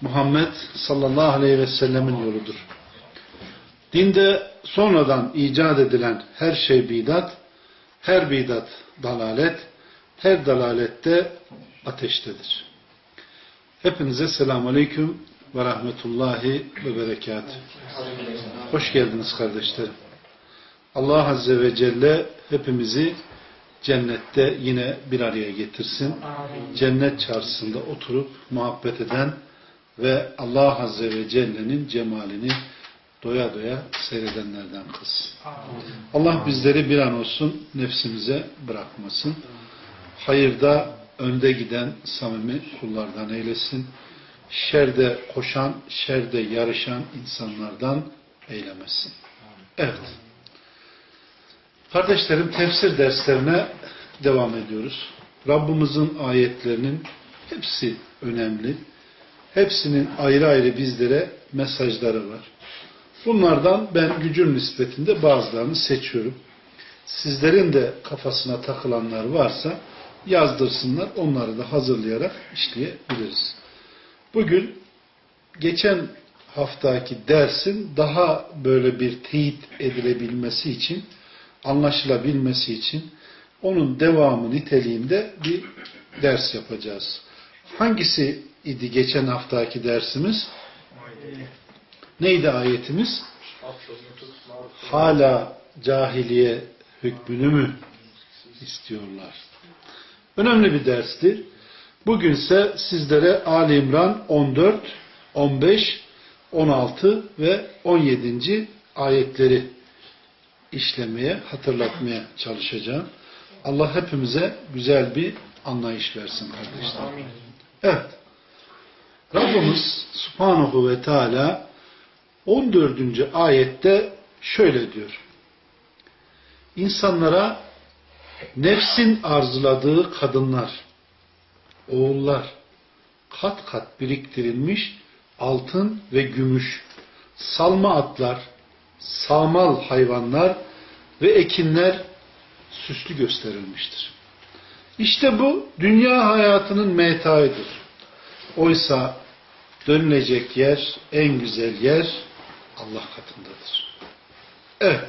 Muhammed sallallahu aleyhi ve sellemin yoludur. Dinde sonradan icat edilen her şey bidat, her bidat dalalet, her dalalette ateştedir. Hepinize selamun aleyküm ve rahmetullahi ve berekat. Hoş geldiniz kardeşlerim. Allah Azze ve Celle hepimizi cennette yine bir araya getirsin. Cennet çarşısında oturup muhabbet eden ve Allah Azze ve Celle'nin cemalini doya doya seyredenlerden kılsın. Allah bizleri bir an olsun nefsimize bırakmasın. Hayırda önde giden samimi kullardan eylesin. Şerde koşan, şerde yarışan insanlardan eylemesin. Evet. Kardeşlerim tefsir derslerine devam ediyoruz. Rabbimizin ayetlerinin hepsi önemli. Hepsinin ayrı ayrı bizlere mesajları var. Bunlardan ben gücüm nispetinde bazılarını seçiyorum. Sizlerin de kafasına takılanlar varsa yazdırsınlar. Onları da hazırlayarak işleyebiliriz. Bugün geçen haftaki dersin daha böyle bir teyit edilebilmesi için, anlaşılabilmesi için onun devamı niteliğinde bir ders yapacağız. Hangisi idi geçen haftaki dersimiz? Neydi ayetimiz? Hala cahiliye hükmünü mü istiyorlar? Önemli bir dersti. Bugünse sizlere Ali İmran 14, 15, 16 ve 17. ayetleri işlemeye, hatırlatmaya çalışacağım. Allah hepimize güzel bir anlayış versin kardeşler. Evet. Rabbimiz Subhanahu ve Teala 14. ayette şöyle diyor. İnsanlara nefsin arzuladığı kadınlar, oğullar, kat kat biriktirilmiş altın ve gümüş, salma atlar, sağmal hayvanlar ve ekinler süslü gösterilmiştir. İşte bu dünya hayatının metaidir. Oysa dönülecek yer, en güzel yer Allah katındadır. Evet.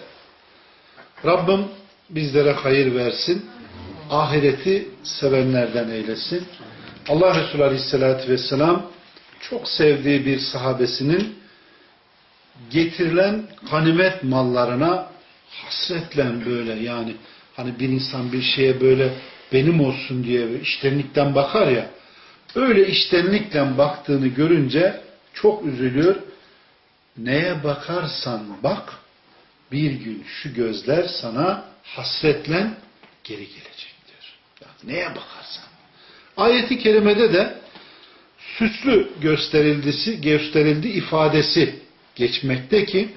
Rabbim bizlere hayır versin. Ahireti sevenlerden eylesin. Allah Resulü Aleyhisselatü Vesselam çok sevdiği bir sahabesinin getirilen ganimet mallarına hasretle böyle yani hani bir insan bir şeye böyle benim olsun diye iştenlikten bakar ya öyle iştenlikle baktığını görünce çok üzülüyor. Neye bakarsan bak bir gün şu gözler sana hasretle geri gelecektir. Yani neye bakarsan. Ayeti kerimede de süslü gösterildisi, gösterildi ifadesi geçmekte ki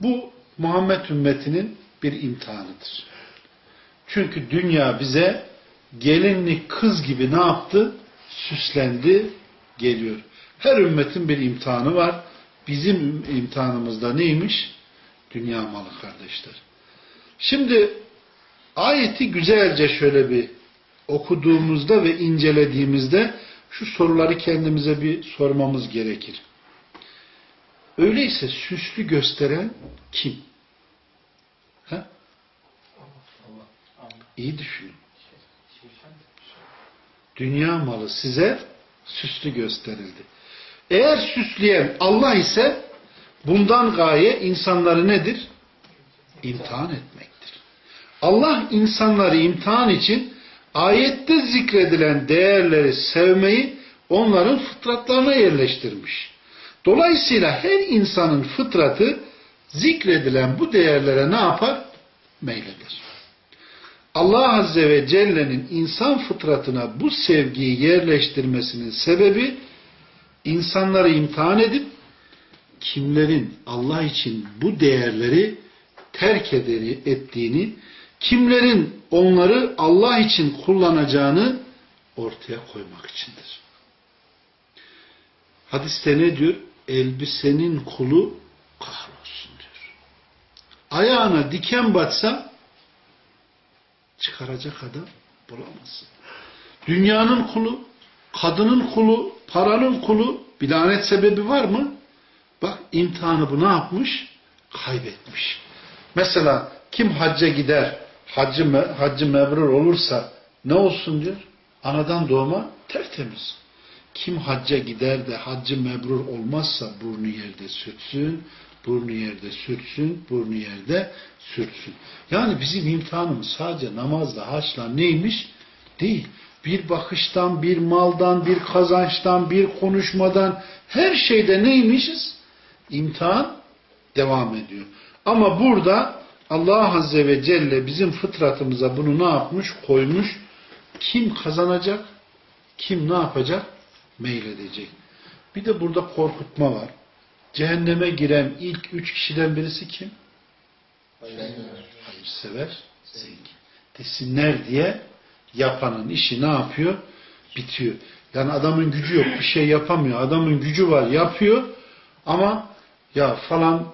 bu Muhammed ümmetinin bir imtihanıdır. Çünkü dünya bize gelinlik kız gibi ne yaptı? Süslendi, geliyor. Her ümmetin bir imtihanı var. Bizim imtihanımızda neymiş? Dünya malı kardeşler. Şimdi ayeti güzelce şöyle bir okuduğumuzda ve incelediğimizde şu soruları kendimize bir sormamız gerekir. Öyleyse süslü gösteren kim? Ha? İyi düşünün. Dünya malı size süslü gösterildi. Eğer süsleyen Allah ise bundan gaye insanları nedir? İmtihan etmektir. Allah insanları imtihan için ayette zikredilen değerleri sevmeyi onların fıtratlarına yerleştirmiş. Dolayısıyla her insanın fıtratı zikredilen bu değerlere ne yapar? Meyleder. Allah Azze ve Celle'nin insan fıtratına bu sevgiyi yerleştirmesinin sebebi insanları imtihan edip kimlerin Allah için bu değerleri terk ederi, ettiğini, kimlerin onları Allah için kullanacağını ortaya koymak içindir. Hadiste ne diyor? Elbisenin kulu kahrolsun diyor. Ayağına diken batsa çıkaracak adam bulamazsın. Dünyanın kulu, kadının kulu, paranın kulu bir lanet sebebi var mı? Bak imtihanı bu ne yapmış? Kaybetmiş. Mesela kim hacca gider, haccı, me haccı mebrur olursa ne olsun diyor? Anadan doğma tertemiz. Kim hacca gider de haccı mebrur olmazsa burnu yerde sürtsün, burnu yerde sürtsün, burnu yerde sürtsün. Yani bizim imtihanımız sadece namazla, haçla neymiş? Değil. Bir bakıştan, bir maldan, bir kazançtan, bir konuşmadan her şeyde neymişiz? İmtihan devam ediyor. Ama burada Allah Azze ve Celle bizim fıtratımıza bunu ne yapmış? Koymuş. Kim kazanacak? Kim ne yapacak? Meyledecek. Bir de burada korkutma var. Cehenneme giren ilk üç kişiden birisi kim? Hayırsever, zengin. Desinler diye yapanın işi ne yapıyor? Bitiyor. Yani adamın gücü yok, bir şey yapamıyor. Adamın gücü var, yapıyor ama ya falan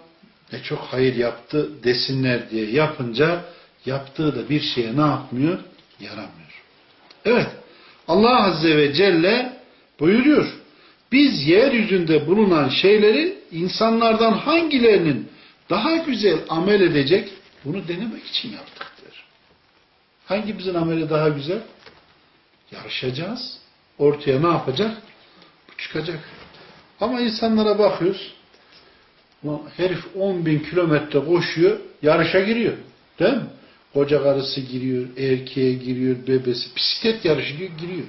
ne çok hayır yaptı desinler diye yapınca yaptığı da bir şeye ne yapmıyor? Yaramıyor. Evet. Allah Azze ve Celle buyuruyor. Biz yeryüzünde bulunan şeyleri insanlardan hangilerinin daha güzel amel edecek bunu denemek için yaptık diyor. Hangimizin ameli daha güzel? Yarışacağız. Ortaya ne yapacak? Bu çıkacak. Ama insanlara bakıyoruz. Herif 10 bin kilometre koşuyor, yarışa giriyor. Değil mi? Koca karısı giriyor, erkeğe giriyor, bebesi. Bisiklet yarışı diyor, giriyor.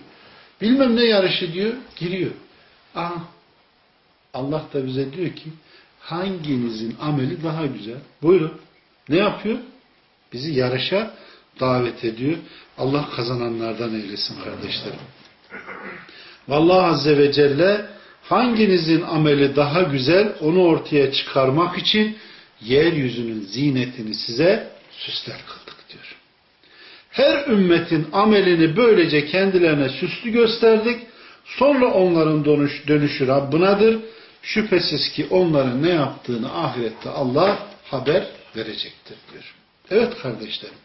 Bilmem ne yarışı diyor, giriyor. Aa, Allah da bize diyor ki hanginizin ameli daha güzel? Buyurun. Ne yapıyor? Bizi yarışa davet ediyor. Allah kazananlardan eylesin kardeşlerim. Vallahi Azze ve Celle hanginizin ameli daha güzel onu ortaya çıkarmak için yeryüzünün zinetini size süsler kıldık diyor. Her ümmetin amelini böylece kendilerine süslü gösterdik. Sonra onların dönüş, dönüşü Rabbinadır. Şüphesiz ki onların ne yaptığını ahirette Allah haber verecektir diyor. Evet kardeşlerim.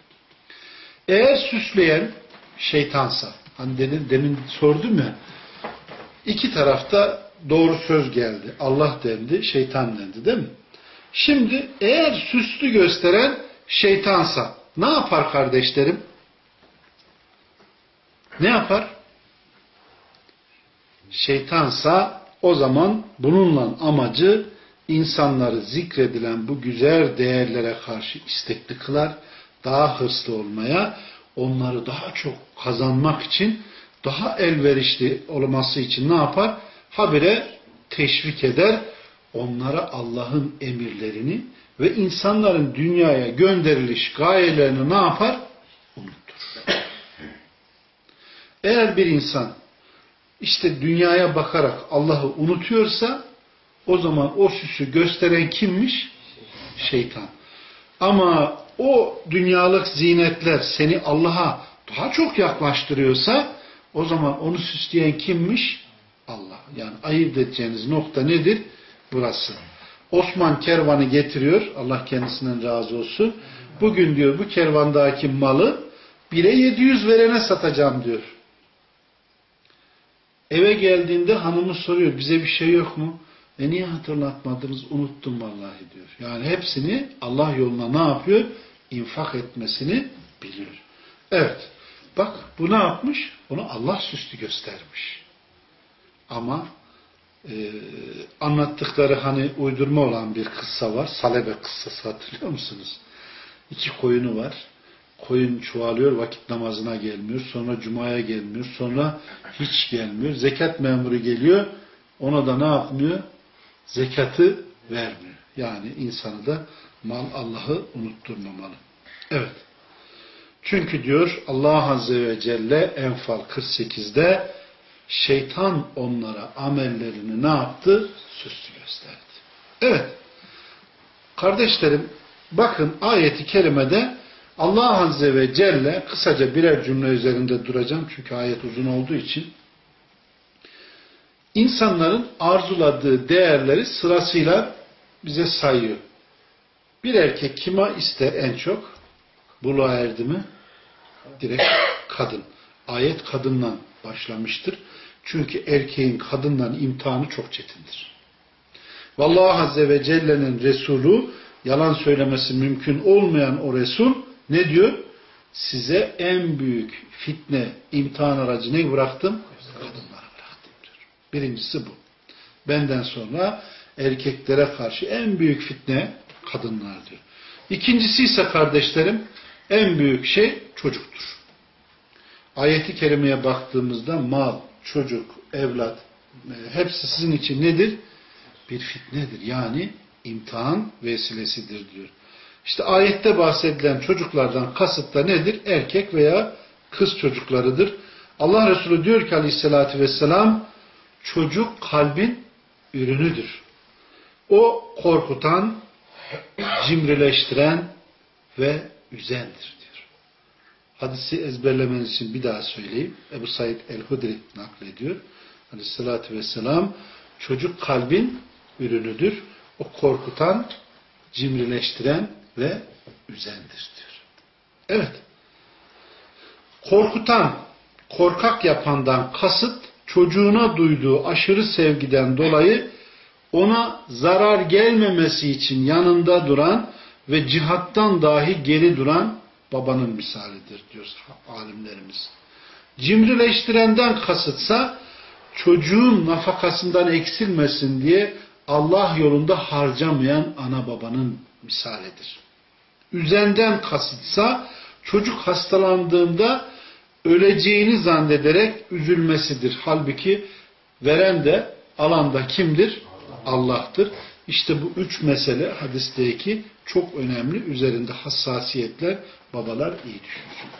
Eğer süsleyen şeytansa, hani demin, demin sordum ya, iki tarafta doğru söz geldi. Allah dendi, şeytan dendi değil mi? Şimdi eğer süslü gösteren şeytansa ne yapar kardeşlerim? Ne yapar? Şeytansa o zaman bununla amacı insanları zikredilen bu güzel değerlere karşı istekli kılar, daha hırslı olmaya, onları daha çok kazanmak için, daha elverişli olması için ne yapar? Habire teşvik eder, onlara Allah'ın emirlerini ve insanların dünyaya gönderiliş gayelerini ne yapar? Unutur. Eğer bir insan işte dünyaya bakarak Allah'ı unutuyorsa o zaman o süsü gösteren kimmiş? Şeytan. Ama o dünyalık zinetler seni Allah'a daha çok yaklaştırıyorsa o zaman onu süsleyen kimmiş? Allah. Yani ayırt edeceğiniz nokta nedir? Burası. Osman kervanı getiriyor. Allah kendisinden razı olsun. Bugün diyor bu kervandaki malı bire 700 verene satacağım diyor. Eve geldiğinde hanımı soruyor bize bir şey yok mu? E niye hatırlatmadınız? Unuttum vallahi diyor. Yani hepsini Allah yoluna ne yapıyor? İnfak etmesini biliyor. Evet. Bak bu ne yapmış? Bunu Allah süslü göstermiş. Ama e, anlattıkları hani uydurma olan bir kıssa var. Salebe kıssası hatırlıyor musunuz? İki koyunu var. Koyun çoğalıyor, vakit namazına gelmiyor. Sonra cumaya gelmiyor. Sonra hiç gelmiyor. Zekat memuru geliyor. Ona da ne yapmıyor? Zekatı vermiyor. Yani insanı da mal Allah'ı unutturmamalı. Evet. Çünkü diyor Allah Azze ve Celle Enfal 48'de şeytan onlara amellerini ne yaptı? Süslü gösterdi. Evet. Kardeşlerim bakın ayeti kerimede Allah Azze ve Celle kısaca birer cümle üzerinde duracağım çünkü ayet uzun olduğu için insanların arzuladığı değerleri sırasıyla bize sayıyor. Bir erkek kime ister en çok? Buluğa erdi mi? Direkt kadın. Ayet kadından başlamıştır. Çünkü erkeğin kadından imtihanı çok çetindir. Vallahi Azze ve Celle'nin Resulü yalan söylemesi mümkün olmayan o Resul ne diyor? Size en büyük fitne, imtihan aracı ne bıraktım? Kadınlara bıraktım diyor. Birincisi bu. Benden sonra erkeklere karşı en büyük fitne kadınlar diyor. İkincisi ise kardeşlerim en büyük şey çocuktur. Ayeti kerimeye baktığımızda mal, çocuk, evlat e, hepsi sizin için nedir? Bir fitnedir. Yani imtihan vesilesidir diyor. İşte ayette bahsedilen çocuklardan kasıt da nedir? Erkek veya kız çocuklarıdır. Allah Resulü diyor ki aleyhissalatü vesselam çocuk kalbin ürünüdür. O korkutan, cimrileştiren ve üzendir diyor. Hadisi ezberlemeniz için bir daha söyleyeyim. Ebu Said el-Hudri naklediyor. Aleyhissalatü vesselam çocuk kalbin ürünüdür. O korkutan, cimrileştiren ve üzendir diyor. Evet. Korkutan, korkak yapandan kasıt çocuğuna duyduğu aşırı sevgiden dolayı ona zarar gelmemesi için yanında duran ve cihattan dahi geri duran babanın misalidir diyor alimlerimiz. Cimrileştirenden kasıtsa çocuğun nafakasından eksilmesin diye Allah yolunda harcamayan ana babanın misalidir. Üzenden kasıtsa çocuk hastalandığında öleceğini zannederek üzülmesidir. Halbuki veren de alan da kimdir? Allah'tır. İşte bu üç mesele hadisteki çok önemli. Üzerinde hassasiyetler babalar iyi düşünsün.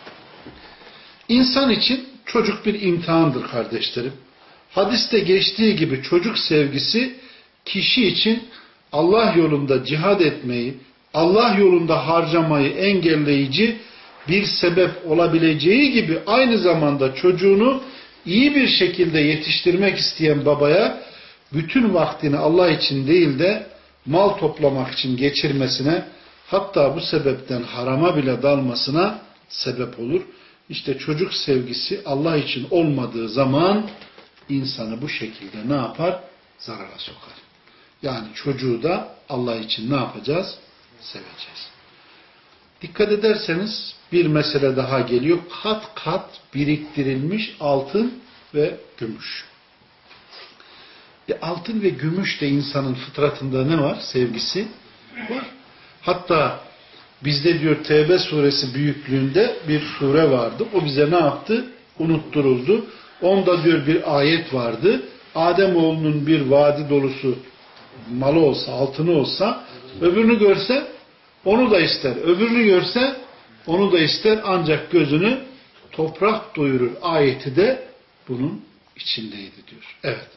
İnsan için çocuk bir imtihandır kardeşlerim. Hadiste geçtiği gibi çocuk sevgisi kişi için Allah yolunda cihad etmeyi, Allah yolunda harcamayı engelleyici bir sebep olabileceği gibi aynı zamanda çocuğunu iyi bir şekilde yetiştirmek isteyen babaya bütün vaktini Allah için değil de mal toplamak için geçirmesine hatta bu sebepten harama bile dalmasına sebep olur. İşte çocuk sevgisi Allah için olmadığı zaman insanı bu şekilde ne yapar? Zarara sokar. Yani çocuğu da Allah için ne yapacağız? Seveceğiz. Dikkat ederseniz bir mesele daha geliyor. Kat kat biriktirilmiş altın ve gümüş. E altın ve gümüş de insanın fıtratında ne var? Sevgisi var. Hatta bizde diyor Tevbe suresi büyüklüğünde bir sure vardı. O bize ne yaptı? Unutturuldu. Onda diyor bir ayet vardı. Adem oğlunun bir vadi dolusu malı olsa, altını olsa öbürünü görse onu da ister. Öbürünü görse onu da ister ancak gözünü toprak doyurur. Ayeti de bunun içindeydi diyor. Evet.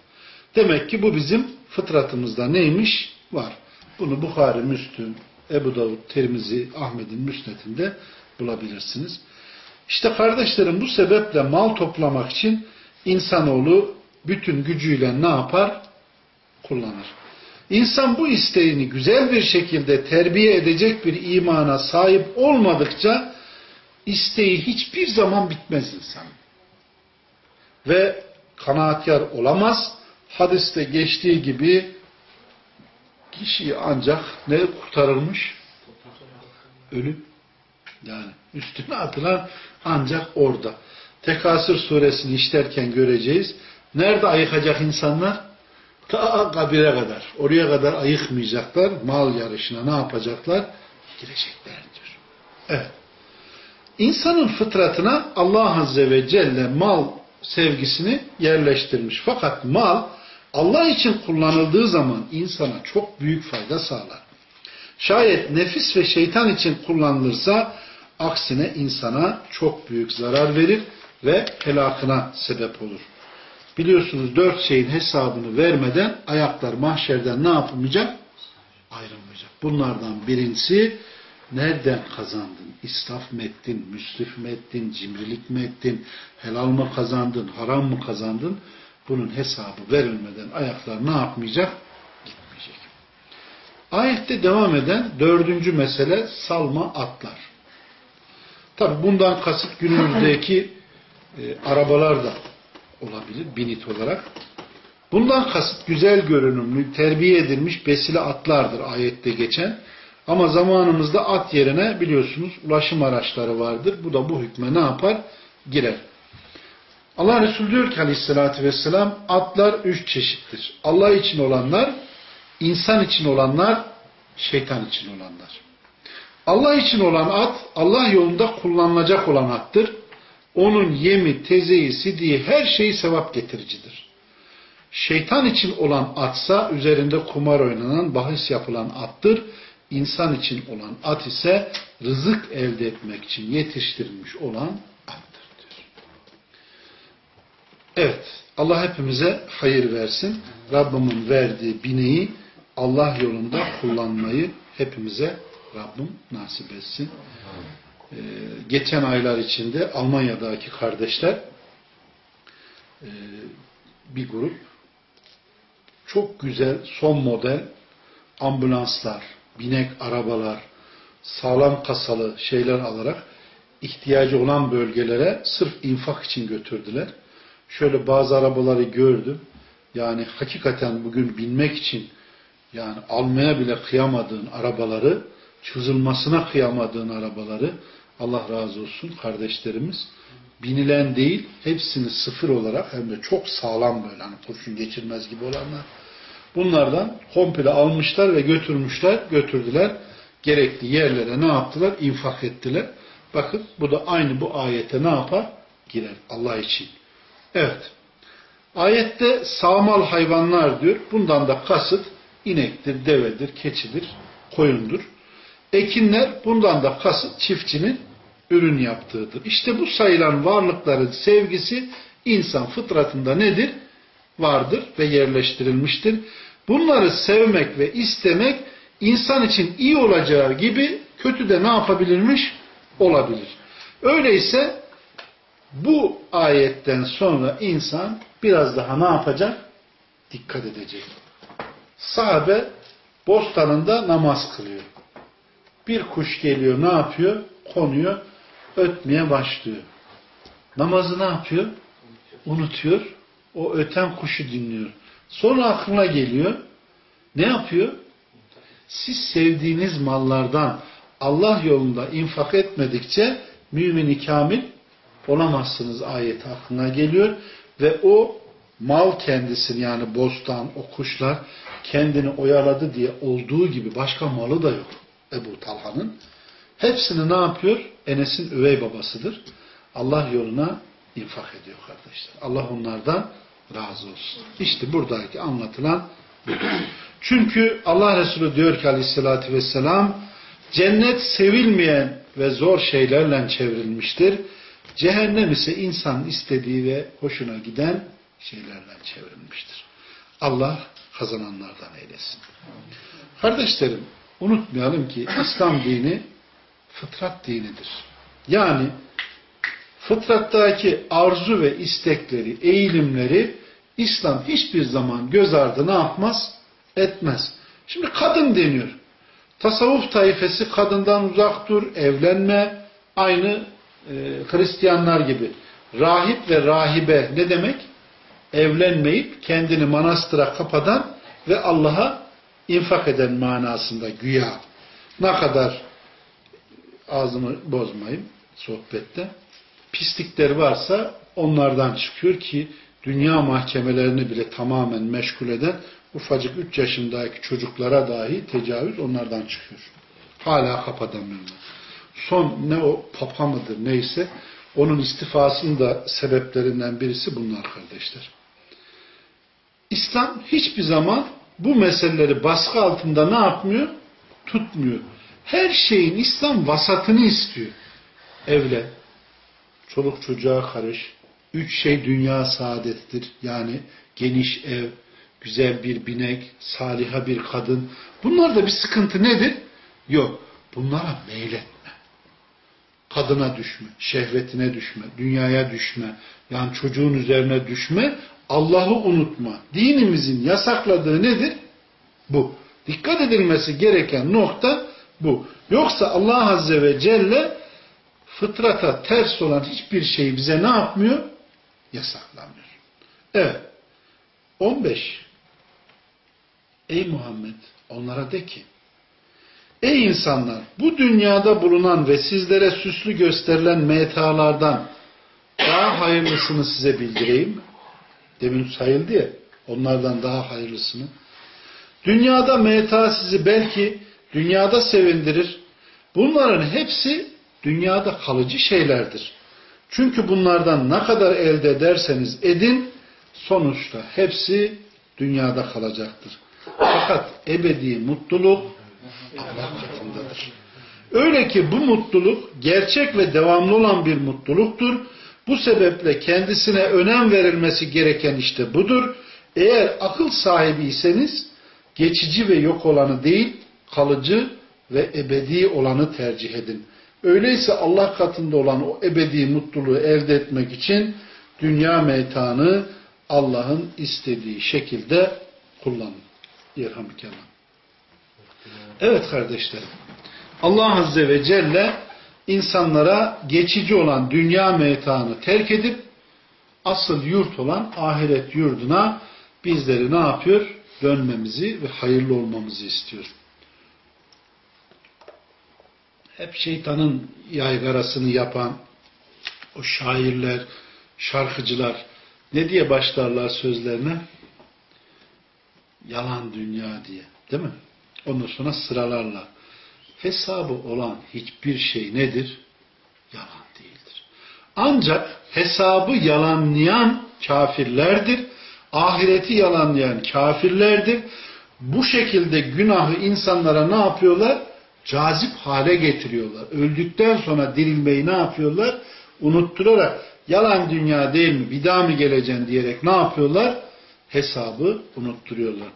Demek ki bu bizim fıtratımızda neymiş? Var. Bunu Bukhari, Müslüm, Ebu Davud, Tirmizi, Ahmet'in müsnetinde bulabilirsiniz. İşte kardeşlerim bu sebeple mal toplamak için insanoğlu bütün gücüyle ne yapar? Kullanır. İnsan bu isteğini güzel bir şekilde terbiye edecek bir imana sahip olmadıkça isteği hiçbir zaman bitmez insan. Ve kanaatkar olamaz. Hadiste geçtiği gibi kişiyi ancak ne kurtarılmış? Ölüm. Yani üstüne atılan ancak orada. Tekasür suresini işlerken göreceğiz. Nerede ayıkacak insanlar? Ta kabire kadar. Oraya kadar ayıkmayacaklar. Mal yarışına ne yapacaklar? Girecekler diyor. Evet. İnsanın fıtratına Allah Azze ve Celle mal sevgisini yerleştirmiş. Fakat mal Allah için kullanıldığı zaman insana çok büyük fayda sağlar. Şayet nefis ve şeytan için kullanılırsa aksine insana çok büyük zarar verir ve helakına sebep olur. Biliyorsunuz dört şeyin hesabını vermeden ayaklar mahşerden ne yapılmayacak? ayrılmayacak. Bunlardan birincisi nereden kazandın? İsraf mı ettin? Müsrif mi ettin? Cimrilik mi ettin? Helal mı kazandın? Haram mı kazandın? Bunun hesabı verilmeden ayaklar ne yapmayacak? Gitmeyecek. Ayette devam eden dördüncü mesele salma atlar. Tabi bundan kasıt günümüzdeki e, arabalar da olabilir binit olarak. Bundan kasıt güzel görünümlü, terbiye edilmiş besile atlardır ayette geçen. Ama zamanımızda at yerine biliyorsunuz ulaşım araçları vardır. Bu da bu hükme ne yapar? Girer. Allah Resulü diyor ki aleyhissalatü vesselam atlar üç çeşittir. Allah için olanlar, insan için olanlar, şeytan için olanlar. Allah için olan at, Allah yolunda kullanılacak olan attır. Onun yemi, tezeyi, sidiği her şeyi sevap getiricidir. Şeytan için olan atsa üzerinde kumar oynanan, bahis yapılan attır. İnsan için olan at ise rızık elde etmek için yetiştirilmiş olan attır diyor. Evet, Allah hepimize hayır versin. Rabbimin verdiği bineği Allah yolunda kullanmayı hepimize Rabbim nasip etsin. Ee, geçen aylar içinde Almanya'daki kardeşler e, bir grup çok güzel son model ambulanslar, binek arabalar, sağlam kasalı şeyler alarak ihtiyacı olan bölgelere sırf infak için götürdüler. Şöyle bazı arabaları gördüm. Yani hakikaten bugün binmek için yani almaya bile kıyamadığın arabaları çözülmasına kıyamadığın arabaları Allah razı olsun kardeşlerimiz. Binilen değil hepsini sıfır olarak hem de çok sağlam böyle hani kurşun geçirmez gibi olanlar. Bunlardan komple almışlar ve götürmüşler götürdüler. Gerekli yerlere ne yaptılar? İnfak ettiler. Bakın bu da aynı bu ayete ne yapar? Girer Allah için. Evet. Ayette sağmal hayvanlar diyor. Bundan da kasıt inektir devedir keçidir koyundur. Ekinler bundan da kasıt çiftçinin ürün yaptığıdır. İşte bu sayılan varlıkların sevgisi insan fıtratında nedir? Vardır ve yerleştirilmiştir. Bunları sevmek ve istemek insan için iyi olacağı gibi kötü de ne yapabilirmiş? Olabilir. Öyleyse bu ayetten sonra insan biraz daha ne yapacak? Dikkat edecek. Sahabe bostanında namaz kılıyor. Bir kuş geliyor ne yapıyor? Konuyor, ötmeye başlıyor. Namazı ne yapıyor? Unutuyor. O öten kuşu dinliyor. Sonra aklına geliyor. Ne yapıyor? Siz sevdiğiniz mallardan Allah yolunda infak etmedikçe mümini kamil olamazsınız ayeti aklına geliyor. Ve o mal kendisini yani bostan, o kuşlar kendini oyaladı diye olduğu gibi başka malı da yok. Ebu Talha'nın. Hepsini ne yapıyor? Enes'in üvey babasıdır. Allah yoluna infak ediyor kardeşler. Allah onlardan razı olsun. İşte buradaki anlatılan. Çünkü Allah Resulü diyor ki aleyhissalatü vesselam cennet sevilmeyen ve zor şeylerle çevrilmiştir. Cehennem ise insanın istediği ve hoşuna giden şeylerle çevrilmiştir. Allah kazananlardan eylesin. Kardeşlerim unutmayalım ki İslam dini fıtrat dinidir. Yani fıtrattaki arzu ve istekleri, eğilimleri İslam hiçbir zaman göz ardı ne yapmaz? Etmez. Şimdi kadın deniyor. Tasavvuf tayfesi kadından uzak dur, evlenme, aynı e, Hristiyanlar gibi. Rahip ve rahibe ne demek? Evlenmeyip kendini manastıra kapadan ve Allah'a infak eden manasında güya ne kadar ağzımı bozmayayım sohbette pislikler varsa onlardan çıkıyor ki dünya mahkemelerini bile tamamen meşgul eden ufacık 3 yaşındaki çocuklara dahi tecavüz onlardan çıkıyor. Hala kapatamıyorlar. Son ne o papa mıdır neyse onun istifasının da sebeplerinden birisi bunlar kardeşler. İslam hiçbir zaman bu meseleleri baskı altında ne yapmıyor? Tutmuyor. Her şeyin İslam vasatını istiyor. Evle, çoluk çocuğa karış, üç şey dünya saadettir. Yani geniş ev, güzel bir binek, saliha bir kadın. Bunlarda bir sıkıntı nedir? Yok. Bunlara meyletme. Kadına düşme, şehvetine düşme, dünyaya düşme, yani çocuğun üzerine düşme, Allah'ı unutma. Dinimizin yasakladığı nedir? Bu. Dikkat edilmesi gereken nokta bu. Yoksa Allah Azze ve Celle fıtrata ters olan hiçbir şeyi bize ne yapmıyor? Yasaklamıyor. Evet. 15. Ey Muhammed onlara de ki Ey insanlar bu dünyada bulunan ve sizlere süslü gösterilen metalardan daha hayırlısını size bildireyim mi? Demin sayıldı ya onlardan daha hayırlısını. Dünyada meta sizi belki dünyada sevindirir. Bunların hepsi dünyada kalıcı şeylerdir. Çünkü bunlardan ne kadar elde ederseniz edin sonuçta hepsi dünyada kalacaktır. Fakat ebedi mutluluk Allah katındadır. Öyle ki bu mutluluk gerçek ve devamlı olan bir mutluluktur. Bu sebeple kendisine önem verilmesi gereken işte budur. Eğer akıl sahibiyseniz geçici ve yok olanı değil, kalıcı ve ebedi olanı tercih edin. Öyleyse Allah katında olan o ebedi mutluluğu elde etmek için dünya meytanı Allah'ın istediği şekilde kullanın. Yerhamdülillah. Evet kardeşlerim. Allah Azze ve Celle insanlara geçici olan dünya meytanı terk edip asıl yurt olan ahiret yurduna bizleri ne yapıyor? Dönmemizi ve hayırlı olmamızı istiyor. Hep şeytanın yaygarasını yapan o şairler, şarkıcılar ne diye başlarlar sözlerine? Yalan dünya diye. Değil mi? Ondan sonra sıralarla. Hesabı olan hiçbir şey nedir? Yalan değildir. Ancak hesabı yalanlayan kafirlerdir. Ahireti yalanlayan kafirlerdir. Bu şekilde günahı insanlara ne yapıyorlar? Cazip hale getiriyorlar. Öldükten sonra dirilmeyi ne yapıyorlar? Unutturarak yalan dünya değil mi? Bir daha mı geleceksin diyerek ne yapıyorlar? Hesabı unutturuyorlar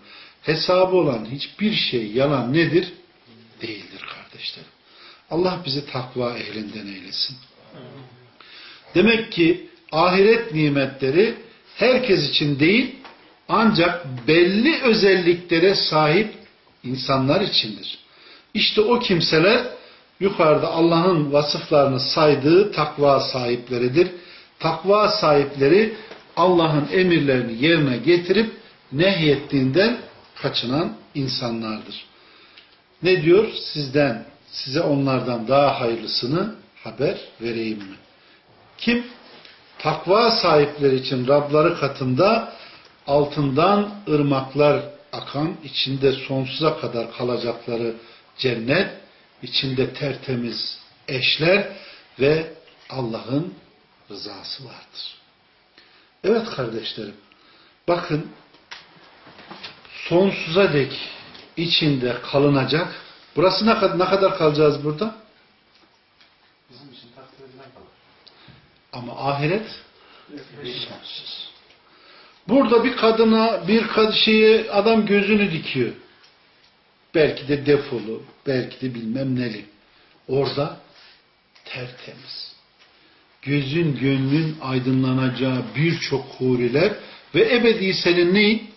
hesabı olan hiçbir şey yalan nedir? Değildir kardeşlerim. Allah bizi takva ehlinden eylesin. Demek ki ahiret nimetleri herkes için değil ancak belli özelliklere sahip insanlar içindir. İşte o kimseler yukarıda Allah'ın vasıflarını saydığı takva sahipleridir. Takva sahipleri Allah'ın emirlerini yerine getirip nehyettiğinden kaçınan insanlardır. Ne diyor? Sizden, size onlardan daha hayırlısını haber vereyim mi? Kim? Takva sahipleri için Rabları katında altından ırmaklar akan, içinde sonsuza kadar kalacakları cennet, içinde tertemiz eşler ve Allah'ın rızası vardır. Evet kardeşlerim, bakın sonsuza dek içinde kalınacak. Burası ne kadar, ne kadar kalacağız burada? Bizim için takdir edilen Ama ahiret sonsuz. Burada bir kadına, bir şeye adam gözünü dikiyor. Belki de defolu, belki de bilmem neli. Orada tertemiz. Gözün, gönlün aydınlanacağı birçok huriler ve ebedi senin neyin?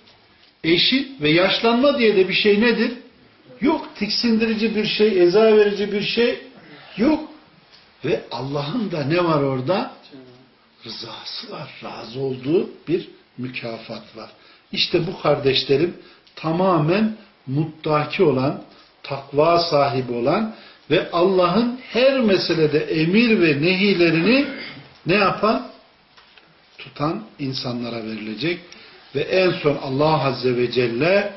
eşi ve yaşlanma diye de bir şey nedir? Yok. Tiksindirici bir şey, eza verici bir şey yok. Ve Allah'ın da ne var orada? Rızası var. Razı olduğu bir mükafat var. İşte bu kardeşlerim tamamen muttaki olan, takva sahibi olan ve Allah'ın her meselede emir ve nehilerini ne yapan? Tutan insanlara verilecek. Ve en son Allah Azze ve Celle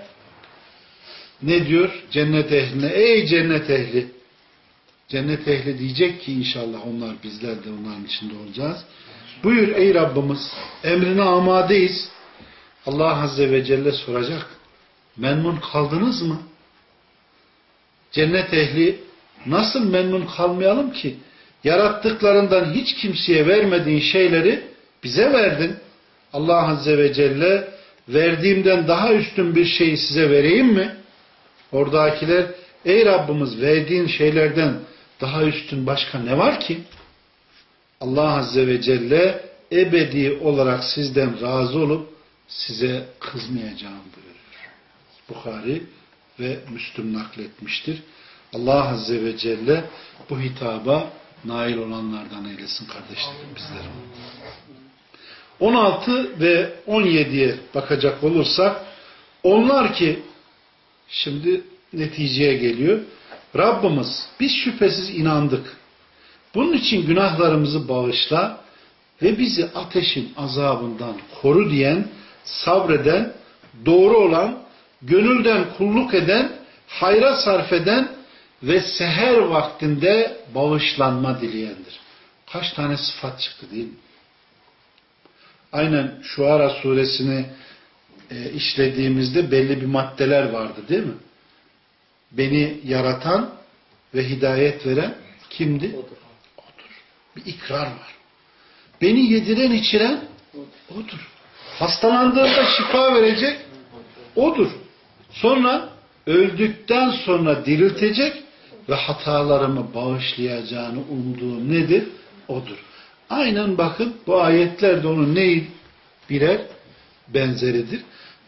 ne diyor? Cennet ehline, ey cennet ehli! Cennet ehli diyecek ki inşallah onlar bizler de onların içinde olacağız. Buyur ey Rabbimiz, emrine amadeyiz. Allah Azze ve Celle soracak. Memnun kaldınız mı? Cennet ehli nasıl memnun kalmayalım ki? Yarattıklarından hiç kimseye vermediğin şeyleri bize verdin. Allah Azze ve Celle verdiğimden daha üstün bir şeyi size vereyim mi? Oradakiler ey Rabbimiz verdiğin şeylerden daha üstün başka ne var ki? Allah Azze ve Celle ebedi olarak sizden razı olup size kızmayacağım buyuruyor. Bukhari ve Müslüm nakletmiştir. Allah Azze ve Celle bu hitaba nail olanlardan eylesin kardeşlerim bizlerim. 16 ve 17'ye bakacak olursak onlar ki şimdi neticeye geliyor. Rabbimiz biz şüphesiz inandık. Bunun için günahlarımızı bağışla ve bizi ateşin azabından koru diyen, sabreden, doğru olan, gönülden kulluk eden, hayra sarf eden ve seher vaktinde bağışlanma dileyendir. Kaç tane sıfat çıktı değil mi? Aynen Şuara suresini e, işlediğimizde belli bir maddeler vardı değil mi? Beni yaratan ve hidayet veren kimdi? Odur. Bir ikrar var. Beni yediren içiren odur. Hastalandığında şifa verecek odur. Sonra öldükten sonra diriltecek ve hatalarımı bağışlayacağını umduğum nedir? Odur. Aynen bakın bu ayetlerde onun neyi birer benzeridir.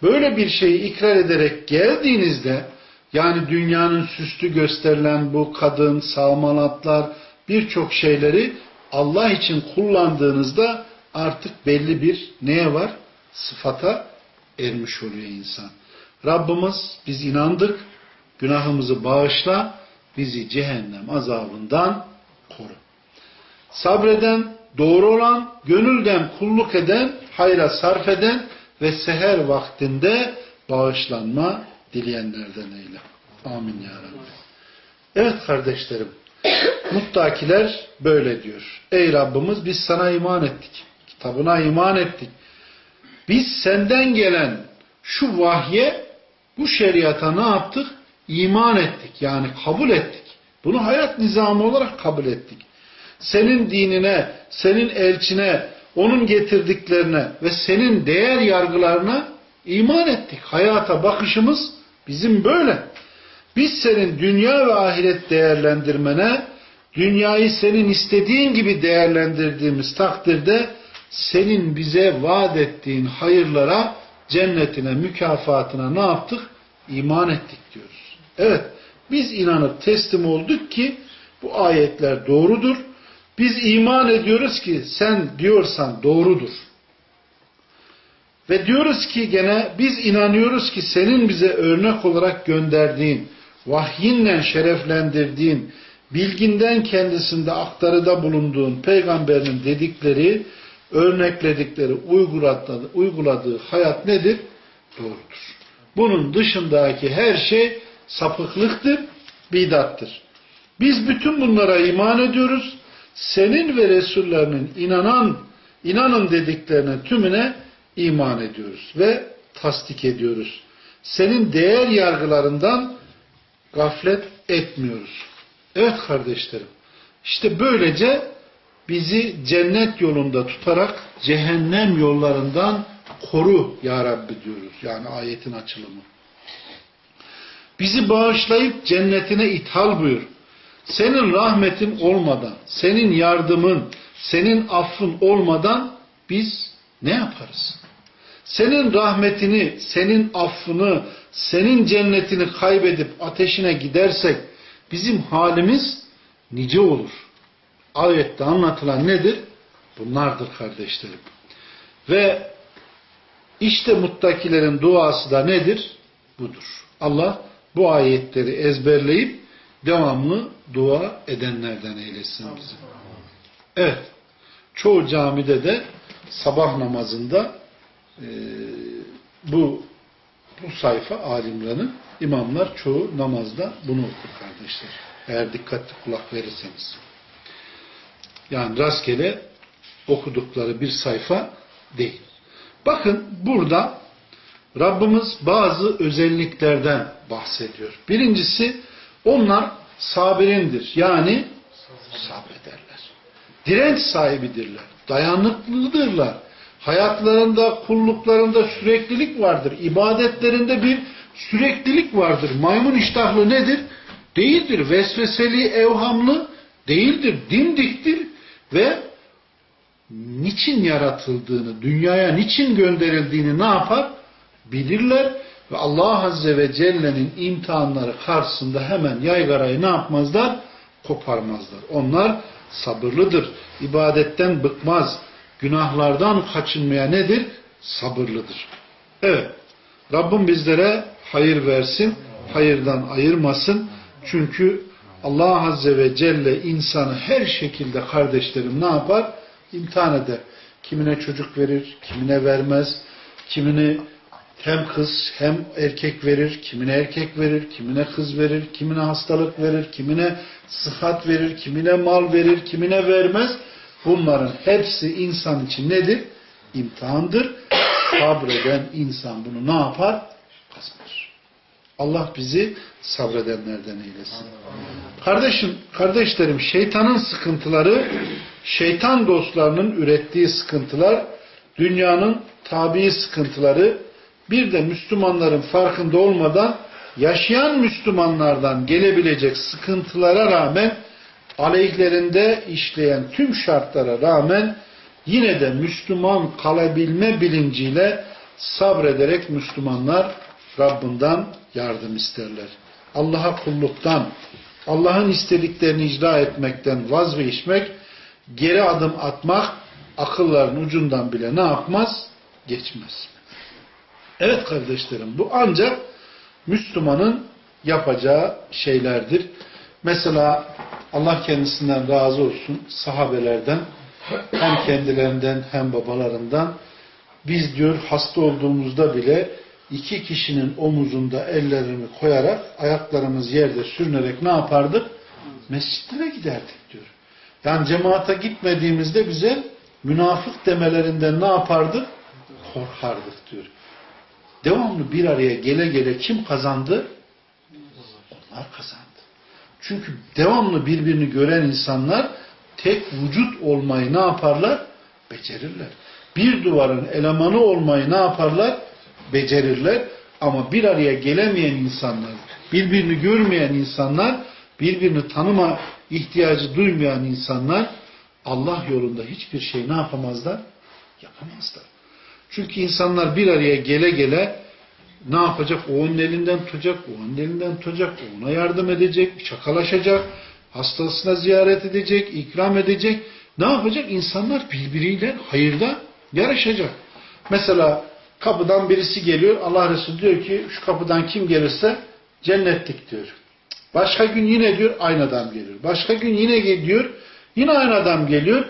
Böyle bir şeyi ikrar ederek geldiğinizde yani dünyanın süslü gösterilen bu kadın, salmanatlar birçok şeyleri Allah için kullandığınızda artık belli bir neye var? Sıfata ermiş oluyor insan. Rabbimiz biz inandık, günahımızı bağışla, bizi cehennem azabından koru. Sabreden, doğru olan, gönülden kulluk eden, hayra sarf eden ve seher vaktinde bağışlanma dileyenlerden eyle. Amin ya Rabbi. Evet kardeşlerim, muttakiler böyle diyor. Ey Rabbimiz biz sana iman ettik. Kitabına iman ettik. Biz senden gelen şu vahye, bu şeriata ne yaptık? İman ettik. Yani kabul ettik. Bunu hayat nizamı olarak kabul ettik. Senin dinine, senin elçine, onun getirdiklerine ve senin değer yargılarına iman ettik. Hayata bakışımız bizim böyle. Biz senin dünya ve ahiret değerlendirmene, dünyayı senin istediğin gibi değerlendirdiğimiz takdirde senin bize vaat ettiğin hayırlara, cennetine, mükafatına ne yaptık? İman ettik diyoruz. Evet, biz inanıp teslim olduk ki bu ayetler doğrudur. Biz iman ediyoruz ki sen diyorsan doğrudur. Ve diyoruz ki gene biz inanıyoruz ki senin bize örnek olarak gönderdiğin, vahyinle şereflendirdiğin, bilginden kendisinde aktarıda bulunduğun peygamberin dedikleri, örnekledikleri, uyguladığı, hayat nedir? Doğrudur. Bunun dışındaki her şey sapıklıktır, bidattır. Biz bütün bunlara iman ediyoruz. Senin ve Resullerinin inanan, inanın dediklerine tümüne iman ediyoruz ve tasdik ediyoruz. Senin değer yargılarından gaflet etmiyoruz. Evet kardeşlerim. İşte böylece bizi cennet yolunda tutarak cehennem yollarından koru ya Rabbi diyoruz. Yani ayetin açılımı. Bizi bağışlayıp cennetine ithal buyur. Senin rahmetin olmadan, senin yardımın, senin affın olmadan biz ne yaparız? Senin rahmetini, senin affını, senin cennetini kaybedip ateşine gidersek bizim halimiz nice olur. Ayette anlatılan nedir? Bunlardır kardeşlerim. Ve işte muttakilerin duası da nedir? Budur. Allah bu ayetleri ezberleyip devamlı dua edenlerden eylesin bizi. Evet. Çoğu camide de sabah namazında e, bu bu sayfa alimlerin imamlar çoğu namazda bunu okur kardeşler. Eğer dikkatli kulak verirseniz. Yani rastgele okudukları bir sayfa değil. Bakın burada Rabbimiz bazı özelliklerden bahsediyor. Birincisi onlar sabirindir. Yani sabrederler. Direnç sahibidirler. Dayanıklıdırlar. Hayatlarında, kulluklarında süreklilik vardır. İbadetlerinde bir süreklilik vardır. Maymun iştahlı nedir? Değildir. Vesveseli, evhamlı değildir. Dimdiktir ve niçin yaratıldığını, dünyaya niçin gönderildiğini ne yapar? Bilirler ve Allah Azze ve Celle'nin imtihanları karşısında hemen yaygarayı ne yapmazlar? Koparmazlar. Onlar sabırlıdır. İbadetten bıkmaz. Günahlardan kaçınmaya nedir? Sabırlıdır. Evet. Rabbim bizlere hayır versin. Hayırdan ayırmasın. Çünkü Allah Azze ve Celle insanı her şekilde kardeşlerim ne yapar? İmtihan eder. Kimine çocuk verir, kimine vermez. Kimini hem kız hem erkek verir, kimine erkek verir, kimine kız verir, kimine hastalık verir, kimine sıhhat verir, kimine mal verir, kimine vermez. Bunların hepsi insan için nedir? İmtihandır. Sabreden insan bunu ne yapar? Allah bizi sabredenlerden eylesin. Kardeşim, kardeşlerim şeytanın sıkıntıları, şeytan dostlarının ürettiği sıkıntılar, dünyanın tabi sıkıntıları, bir de Müslümanların farkında olmadan yaşayan Müslümanlardan gelebilecek sıkıntılara rağmen aleyhlerinde işleyen tüm şartlara rağmen yine de Müslüman kalabilme bilinciyle sabrederek Müslümanlar Rabbinden yardım isterler. Allah'a kulluktan, Allah'ın istediklerini icra etmekten vazgeçmek, geri adım atmak akılların ucundan bile ne yapmaz? Geçmez. Evet kardeşlerim bu ancak Müslümanın yapacağı şeylerdir. Mesela Allah kendisinden razı olsun sahabelerden hem kendilerinden hem babalarından biz diyor hasta olduğumuzda bile iki kişinin omuzunda ellerini koyarak ayaklarımız yerde sürünerek ne yapardık? Mescitlere giderdik diyor. Yani cemaate gitmediğimizde bize münafık demelerinden ne yapardık? Korkardık diyor. Devamlı bir araya gele gele kim kazandı? Onlar kazandı. Çünkü devamlı birbirini gören insanlar tek vücut olmayı ne yaparlar? Becerirler. Bir duvarın elemanı olmayı ne yaparlar? Becerirler. Ama bir araya gelemeyen insanlar, birbirini görmeyen insanlar, birbirini tanıma ihtiyacı duymayan insanlar Allah yolunda hiçbir şey ne yapamazlar? Yapamazlar. Çünkü insanlar bir araya gele gele ne yapacak? O onun elinden tutacak, o onun elinden tutacak, ona yardım edecek, çakalaşacak, hastasına ziyaret edecek, ikram edecek. Ne yapacak? İnsanlar birbiriyle hayırda yarışacak. Mesela kapıdan birisi geliyor, Allah Resulü diyor ki şu kapıdan kim gelirse cennetlik diyor. Başka gün yine diyor aynı adam geliyor. Başka gün yine geliyor, yine aynı adam geliyor.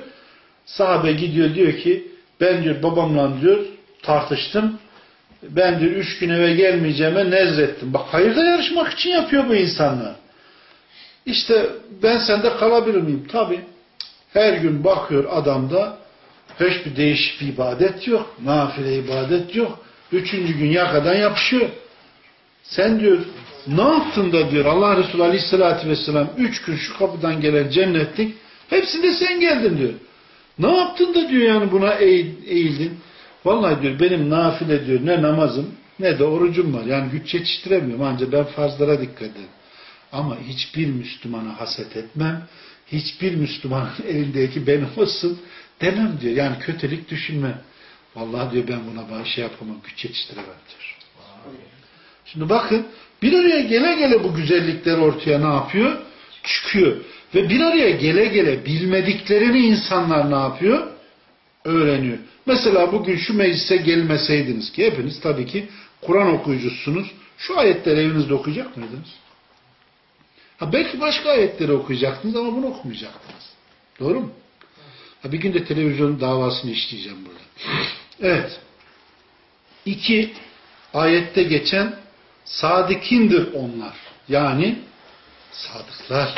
Sahabe gidiyor diyor ki ben diyor babamla diyor tartıştım. Ben diyor üç gün eve gelmeyeceğime nezrettim. Bak hayırda yarışmak için yapıyor bu insanlar. İşte ben sende kalabilir miyim? Tabi. Her gün bakıyor adamda hiçbir değişik bir ibadet yok. Nafile ibadet yok. Üçüncü gün yakadan yapışıyor. Sen diyor ne yaptın da diyor Allah Resulü Aleyhisselatü Vesselam üç gün şu kapıdan gelen cennetlik hepsinde sen geldin diyor. Ne yaptın da diyor yani buna eğildin. Vallahi diyor benim nafile diyor ne namazım ne de orucum var. Yani güç yetiştiremiyorum ancak ben farzlara dikkat ederim. Ama hiçbir Müslümana haset etmem. Hiçbir Müslümanın elindeki benim olsun demem diyor. Yani kötülük düşünmem. Vallahi diyor ben buna şey yapamam, güç yetiştiremem diyor. Şimdi bakın bir araya gele gele bu güzellikler ortaya ne yapıyor? Çıkıyor. Ve bir araya gele gele bilmediklerini insanlar ne yapıyor? Öğreniyor. Mesela bugün şu meclise gelmeseydiniz ki hepiniz tabii ki Kur'an okuyucusunuz. Şu ayetleri evinizde okuyacak mıydınız? Ha belki başka ayetleri okuyacaktınız ama bunu okumayacaktınız. Doğru mu? Ha bir gün de televizyon davasını işleyeceğim burada. Evet. İki, ayette geçen sadikindir onlar. Yani sadıklar.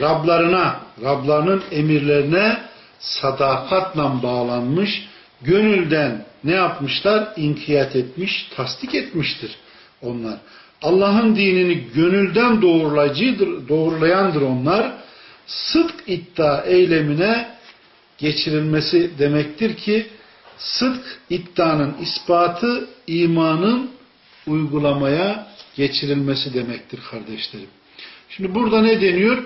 Rablarına, Rablarının emirlerine sadakatla bağlanmış, gönülden ne yapmışlar? İnkiyat etmiş, tasdik etmiştir onlar. Allah'ın dinini gönülden doğrulayıcıdır, doğrulayandır onlar. Sıdk iddia eylemine geçirilmesi demektir ki Sıdk iddianın ispatı imanın uygulamaya geçirilmesi demektir kardeşlerim. Şimdi burada ne deniyor?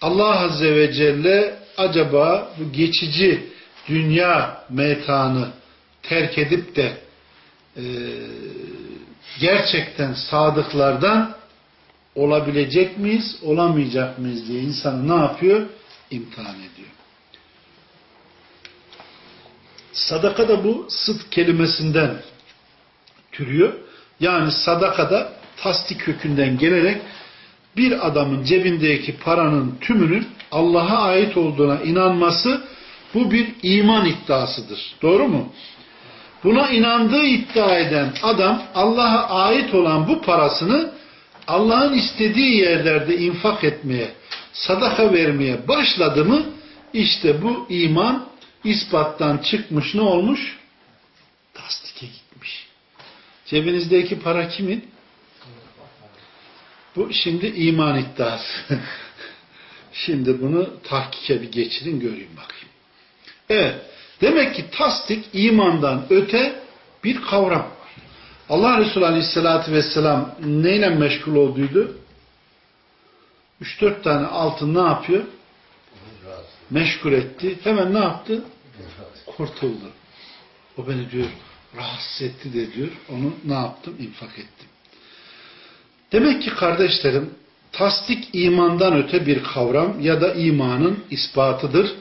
Allah Azze ve Celle acaba bu geçici dünya metanı terk edip de e, gerçekten sadıklardan olabilecek miyiz, olamayacak mıyız diye insanı ne yapıyor? İmtihan ediyor. Sadaka da bu sıt kelimesinden türüyor. Yani sadaka da tasdik kökünden gelerek bir adamın cebindeki paranın tümünün Allah'a ait olduğuna inanması bu bir iman iddiasıdır. Doğru mu? Buna inandığı iddia eden adam Allah'a ait olan bu parasını Allah'ın istediği yerlerde infak etmeye, sadaka vermeye başladı mı işte bu iman ispattan çıkmış ne olmuş? Tasdike gitmiş. Cebinizdeki para kimin? Bu şimdi iman iddiası. şimdi bunu tahkike bir geçirin göreyim bakayım. Evet. Demek ki tasdik imandan öte bir kavram. Allah Resulü Aleyhisselatü Vesselam neyle meşgul olduydu? 3-4 tane altın ne yapıyor? Meşgul etti. Hemen ne yaptı? Kurtuldu. O beni diyor rahatsız etti de diyor. Onu ne yaptım? İnfak ettim. Demek ki kardeşlerim tasdik imandan öte bir kavram ya da imanın ispatıdır.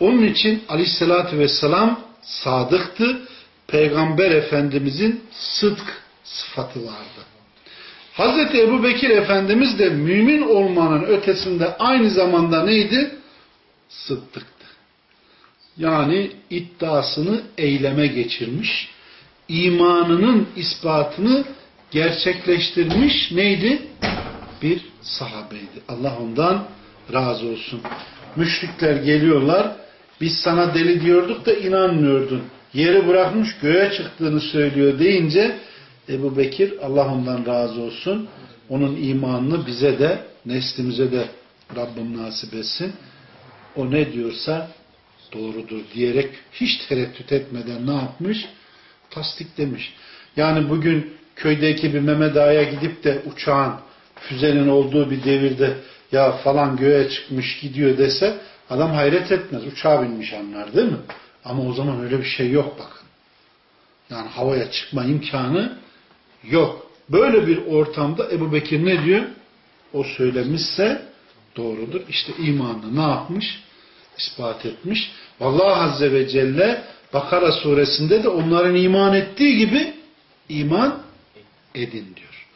Onun için aleyhissalatü vesselam sadıktı. Peygamber Efendimizin sıdk sıfatı vardı. Hazreti Ebu Bekir Efendimiz de mümin olmanın ötesinde aynı zamanda neydi? Sıddıktı. Yani iddiasını eyleme geçirmiş, imanının ispatını gerçekleştirmiş neydi? Bir sahabeydi. Allah ondan razı olsun. Müşrikler geliyorlar, biz sana deli diyorduk da inanmıyordun. Yeri bırakmış göğe çıktığını söylüyor deyince Ebu Bekir Allah ondan razı olsun. Onun imanını bize de neslimize de Rabbim nasip etsin. O ne diyorsa doğrudur diyerek hiç tereddüt etmeden ne yapmış? Tasdik demiş. Yani bugün köydeki bir Mehmet Ağa'ya gidip de uçağın, füzenin olduğu bir devirde ya falan göğe çıkmış gidiyor dese adam hayret etmez. Uçağa binmiş anlar değil mi? Ama o zaman öyle bir şey yok bakın. Yani havaya çıkma imkanı yok. Böyle bir ortamda Ebu Bekir ne diyor? O söylemişse doğrudur. İşte imanını ne yapmış? İspat etmiş. Allah Azze ve Celle Bakara suresinde de onların iman ettiği gibi iman edin diyor.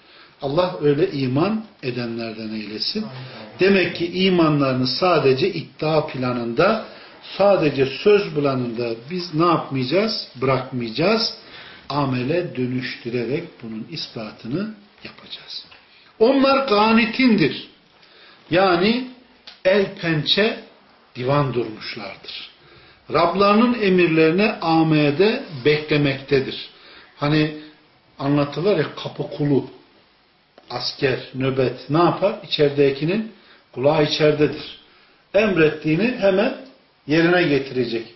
Allah öyle iman edenlerden eylesin. Demek ki imanlarını sadece iddia planında sadece söz bulanında biz ne yapmayacağız? Bırakmayacağız. Amele dönüştürerek bunun ispatını yapacağız. Onlar ganitindir. Yani el pençe divan durmuşlardır. Rablarının emirlerine amede beklemektedir. Hani anlatılır ya kapı kulu, asker, nöbet ne yapar? İçeridekinin kulağı içeridedir. Emrettiğini hemen yerine getirecek.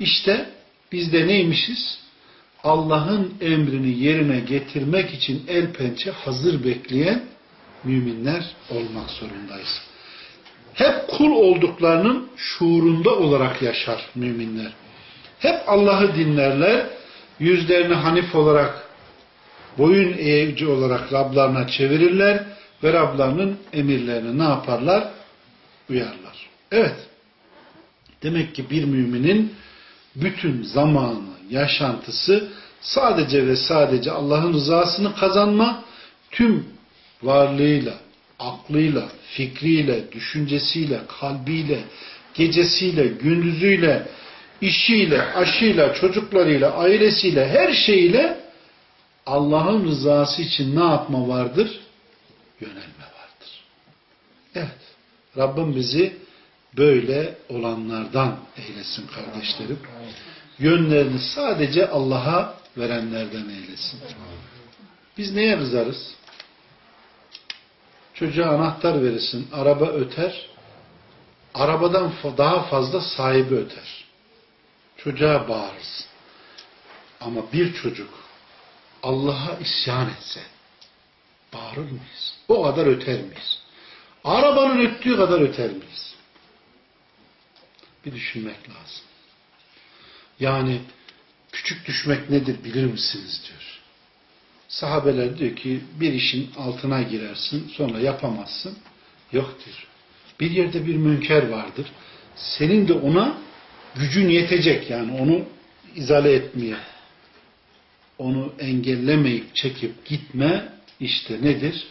İşte biz de neymişiz? Allah'ın emrini yerine getirmek için el pençe hazır bekleyen müminler olmak zorundayız. Hep kul olduklarının şuurunda olarak yaşar müminler. Hep Allah'ı dinlerler, yüzlerini hanif olarak, boyun eğici olarak Rablarına çevirirler ve Rablarının emirlerini ne yaparlar? Uyarlar. Evet, Demek ki bir müminin bütün zamanı, yaşantısı sadece ve sadece Allah'ın rızasını kazanma, tüm varlığıyla, aklıyla, fikriyle, düşüncesiyle, kalbiyle, gecesiyle, gündüzüyle, işiyle, aşıyla, çocuklarıyla, ailesiyle, her şeyiyle Allah'ın rızası için ne yapma vardır? Yönelme vardır. Evet. Rabbim bizi böyle olanlardan eylesin kardeşlerim. Yönlerini sadece Allah'a verenlerden eylesin. Biz neye kızarız? Çocuğa anahtar verirsin, araba öter, arabadan daha fazla sahibi öter. çocuğa bağırırsın. Ama bir çocuk Allah'a isyan etse bağırır mıyız? O kadar öter miyiz? Arabanın öttüğü kadar öter miyiz? Bir düşünmek lazım. Yani küçük düşmek nedir bilir misiniz diyor. Sahabeler diyor ki bir işin altına girersin sonra yapamazsın. Yok diyor. Bir yerde bir münker vardır. Senin de ona gücün yetecek yani onu izale etmeye. Onu engellemeyip çekip gitme işte nedir?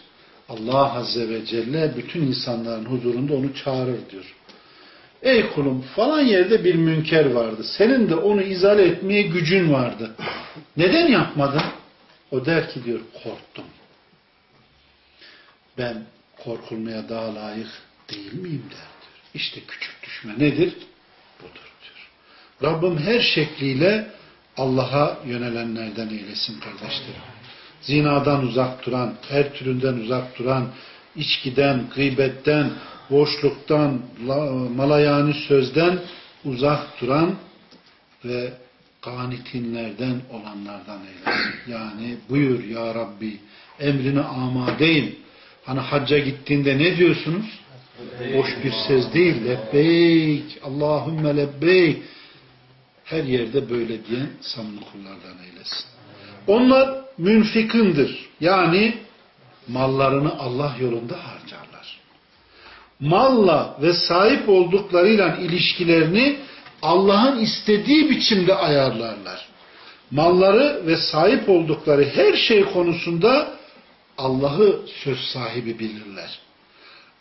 Allah Azze ve Celle bütün insanların huzurunda onu çağırır diyor. Ey kulum falan yerde bir münker vardı. Senin de onu izale etmeye gücün vardı. Neden yapmadın? O der ki diyor korktum. Ben korkulmaya daha layık değil miyim der diyor. İşte küçük düşme nedir? Budur diyor. Rabbim her şekliyle Allah'a yönelenlerden eylesin kardeşlerim. Zinadan uzak duran, her türünden uzak duran, içkiden, gıybetten, boşluktan, malayani sözden uzak duran ve kanitinlerden olanlardan eylesin. Yani buyur ya Rabbi emrine amadeyim. Hani hacca gittiğinde ne diyorsunuz? Boş bir söz değil. Lebbeyk, Allahümme lebbeyk. Her yerde böyle diyen samimi kullardan eylesin. Onlar münfikındır. Yani mallarını Allah yolunda harcarlar. Malla ve sahip olduklarıyla ilişkilerini Allah'ın istediği biçimde ayarlarlar. Malları ve sahip oldukları her şey konusunda Allah'ı söz sahibi bilirler.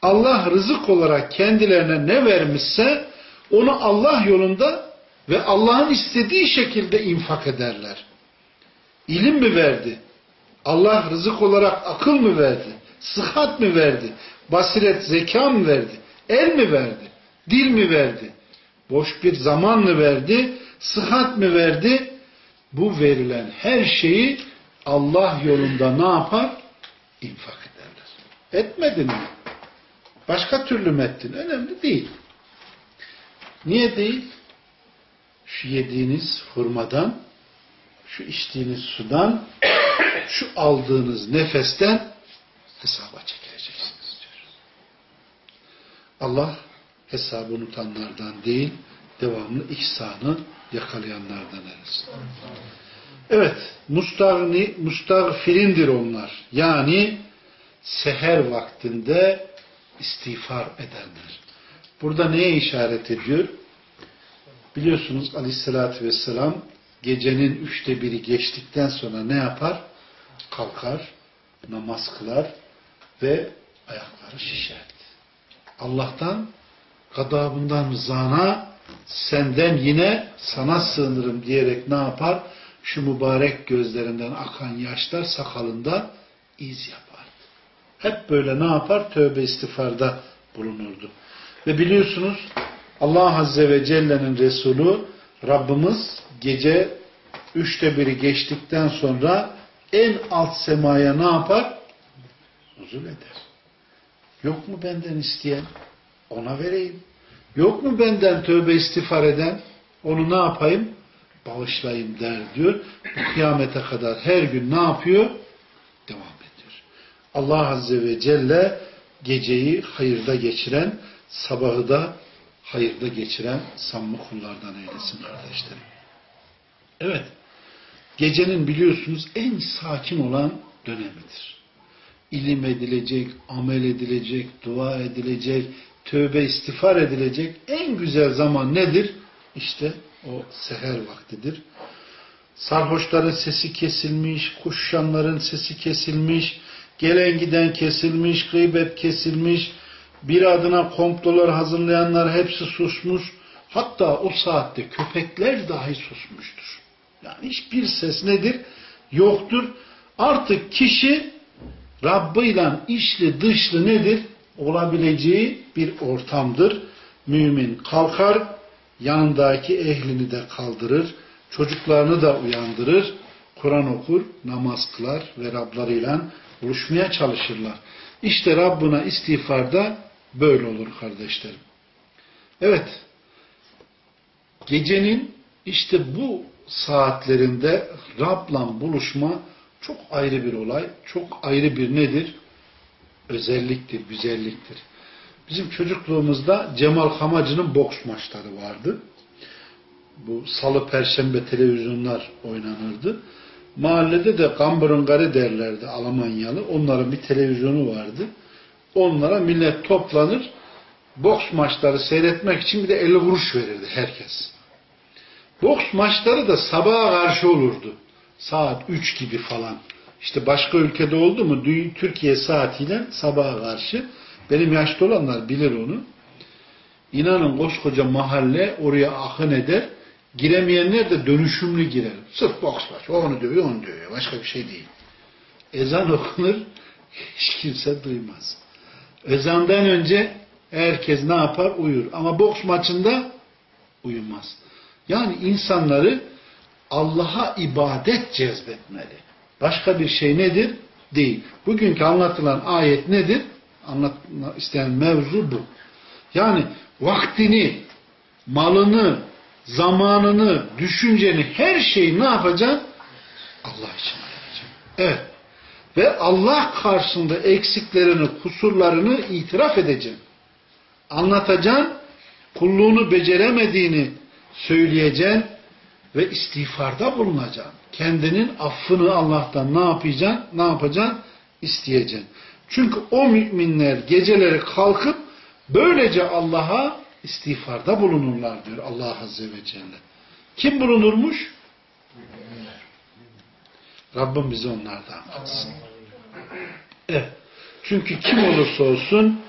Allah rızık olarak kendilerine ne vermişse onu Allah yolunda ve Allah'ın istediği şekilde infak ederler. İlim mi verdi? Allah rızık olarak akıl mı verdi? Sıhhat mı verdi? Basiret, zeka mı verdi? El mi verdi? Dil mi verdi? Boş bir zaman mı verdi? Sıhhat mı verdi? Bu verilen her şeyi Allah yolunda ne yapar? İnfak ederler. Etmedin mi? Başka türlü mü ettin? Önemli değil. Niye değil? Şu yediğiniz hurmadan, şu içtiğiniz sudan, şu aldığınız nefesten hesaba çekileceksiniz. Allah hesabı unutanlardan değil, devamlı ihsanı yakalayanlardan eylesin. Evet, mustagni, mustagfirindir onlar. Yani seher vaktinde istiğfar edenler. Burada neye işaret ediyor? Biliyorsunuz aleyhissalatü vesselam gecenin üçte biri geçtikten sonra ne yapar? Kalkar, namaz kılar ve ayakları şişerdi. Allah'tan gadabından rızana senden yine sana sığınırım diyerek ne yapar? Şu mübarek gözlerinden akan yaşlar sakalında iz yapardı. Hep böyle ne yapar? Tövbe istiğfarda bulunurdu. Ve biliyorsunuz Allah Azze ve Celle'nin Resulü Rabbimiz gece üçte biri geçtikten sonra en alt semaya ne yapar? Nuzul eder. Yok mu benden isteyen? Ona vereyim. Yok mu benden tövbe istiğfar eden? Onu ne yapayım? Bağışlayayım der diyor. Bu kıyamete kadar her gün ne yapıyor? Devam ediyor. Allah Azze ve Celle geceyi hayırda geçiren, sabahı da hayırda geçiren samimi kullardan eylesin kardeşlerim. Evet. Gecenin biliyorsunuz en sakin olan dönemidir. İlim edilecek, amel edilecek, dua edilecek, tövbe istiğfar edilecek en güzel zaman nedir? İşte o seher vaktidir. Sarhoşların sesi kesilmiş, kuşşanların sesi kesilmiş, gelen giden kesilmiş, gıybet kesilmiş, bir adına komplolar hazırlayanlar hepsi susmuş. Hatta o saatte köpekler dahi susmuştur. Yani hiçbir ses nedir? Yoktur. Artık kişi Rabbıyla içli dışlı nedir? Olabileceği bir ortamdır. Mümin kalkar, yanındaki ehlini de kaldırır, çocuklarını da uyandırır, Kur'an okur, namaz kılar ve Rablarıyla buluşmaya çalışırlar. İşte Rabbına istiğfarda böyle olur kardeşlerim. Evet, gecenin İşte bu saatlerinde Rab'la buluşma çok ayrı bir olay, çok ayrı bir nedir? Özelliktir, güzelliktir. Bizim çocukluğumuzda Cemal Kamacı'nın boks maçları vardı. Bu salı perşembe televizyonlar oynanırdı. Mahallede de Gamburun Gari derlerdi Almanyalı. Onların bir televizyonu vardı. Onlara millet toplanır. Boks maçları seyretmek için bir de 50 kuruş verirdi herkes. Boks maçları da sabaha karşı olurdu. Saat 3 gibi falan. İşte başka ülkede oldu mu Türkiye saatiyle sabaha karşı. Benim yaşlı olanlar bilir onu. İnanın koskoca mahalle oraya akın eder. Giremeyenler de dönüşümlü girer. Sırf boks maç. Onu dövüyor, onu dövüyor. Başka bir şey değil. Ezan okunur, hiç kimse duymaz. Ezandan önce herkes ne yapar? Uyur. Ama boks maçında uyumaz. Yani insanları Allah'a ibadet cezbetmeli. Başka bir şey nedir? Değil. Bugünkü anlatılan ayet nedir? Anlatmak isteyen mevzu bu. Yani vaktini, malını, zamanını, düşünceni, her şeyi ne yapacaksın? Allah için yapacaksın. Evet. Ve Allah karşısında eksiklerini, kusurlarını itiraf edeceksin. Anlatacaksın, kulluğunu beceremediğini söyleyeceksin ve istiğfarda bulunacaksın. Kendinin affını Allah'tan ne yapacaksın? Ne yapacaksın? İsteyeceksin. Çünkü o müminler geceleri kalkıp böylece Allah'a istiğfarda bulunurlar diyor Allah Azze ve Celle. Kim bulunurmuş? Rabbim bizi onlardan kılsın. Evet. Çünkü kim olursa olsun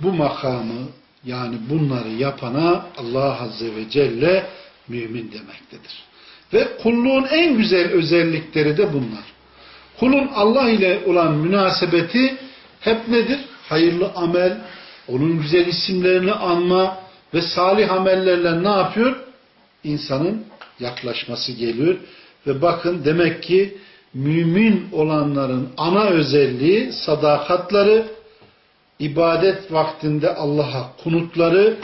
bu makamı yani bunları yapana Allah Azze ve Celle mümin demektedir. Ve kulluğun en güzel özellikleri de bunlar. Kulun Allah ile olan münasebeti hep nedir? Hayırlı amel, onun güzel isimlerini anma ve salih amellerle ne yapıyor? İnsanın yaklaşması geliyor. Ve bakın demek ki mümin olanların ana özelliği sadakatları, ibadet vaktinde Allah'a kunutları,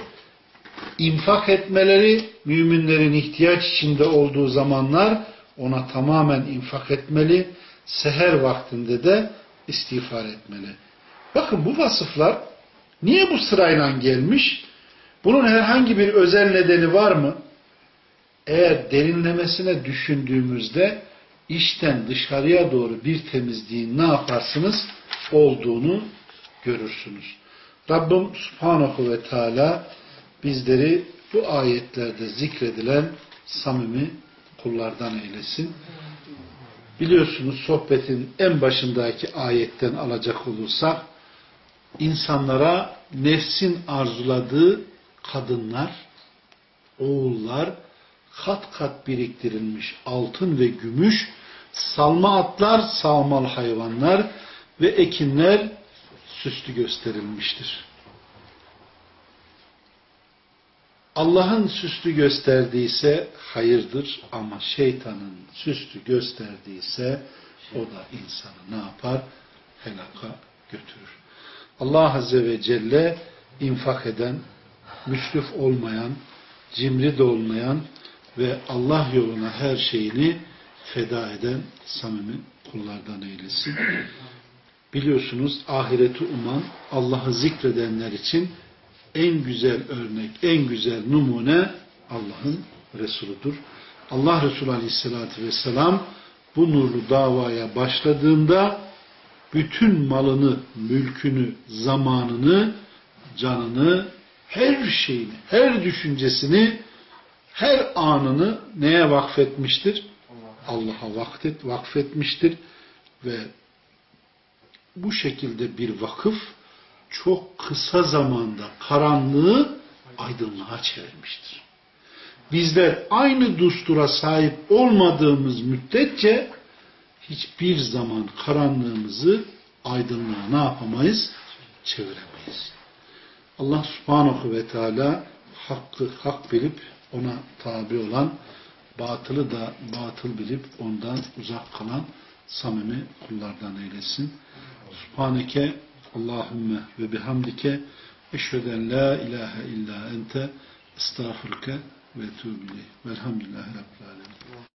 infak etmeleri, müminlerin ihtiyaç içinde olduğu zamanlar ona tamamen infak etmeli, seher vaktinde de istiğfar etmeli. Bakın bu vasıflar niye bu sırayla gelmiş? Bunun herhangi bir özel nedeni var mı? Eğer derinlemesine düşündüğümüzde içten dışarıya doğru bir temizliğin ne yaparsınız? Olduğunu görürsünüz. Rabbim Subhanahu ve Teala bizleri bu ayetlerde zikredilen samimi kullardan eylesin. Biliyorsunuz sohbetin en başındaki ayetten alacak olursak insanlara nefsin arzuladığı kadınlar, oğullar, kat kat biriktirilmiş altın ve gümüş, salma atlar, salmal hayvanlar ve ekinler süslü gösterilmiştir. Allah'ın süslü gösterdiyse hayırdır ama şeytanın süslü gösterdiyse o da insanı ne yapar? Helaka götürür. Allah Azze ve Celle infak eden, müsrif olmayan, cimri de olmayan ve Allah yoluna her şeyini feda eden samimi kullardan eylesin. Biliyorsunuz ahireti uman, Allah'ı zikredenler için en güzel örnek, en güzel numune Allah'ın Resuludur. Allah Resulü Aleyhisselatü Vesselam bu nurlu davaya başladığında bütün malını, mülkünü, zamanını, canını, her şeyini, her düşüncesini, her anını neye vakfetmiştir? Allah'a vakfet, vakfetmiştir ve bu şekilde bir vakıf çok kısa zamanda karanlığı aydınlığa çevirmiştir. Bizler aynı dustura sahip olmadığımız müddetçe hiçbir zaman karanlığımızı aydınlığa ne yapamayız? Çeviremeyiz. Allah subhanahu ve teala hakkı hak bilip ona tabi olan, batılı da batıl bilip ondan uzak kalan samimi kullardan eylesin. Subhaneke Allahümme ve bihamdike eşveden la ilahe illa ente estağfurke ve ileyh. Velhamdülillahi Rabbil alemin.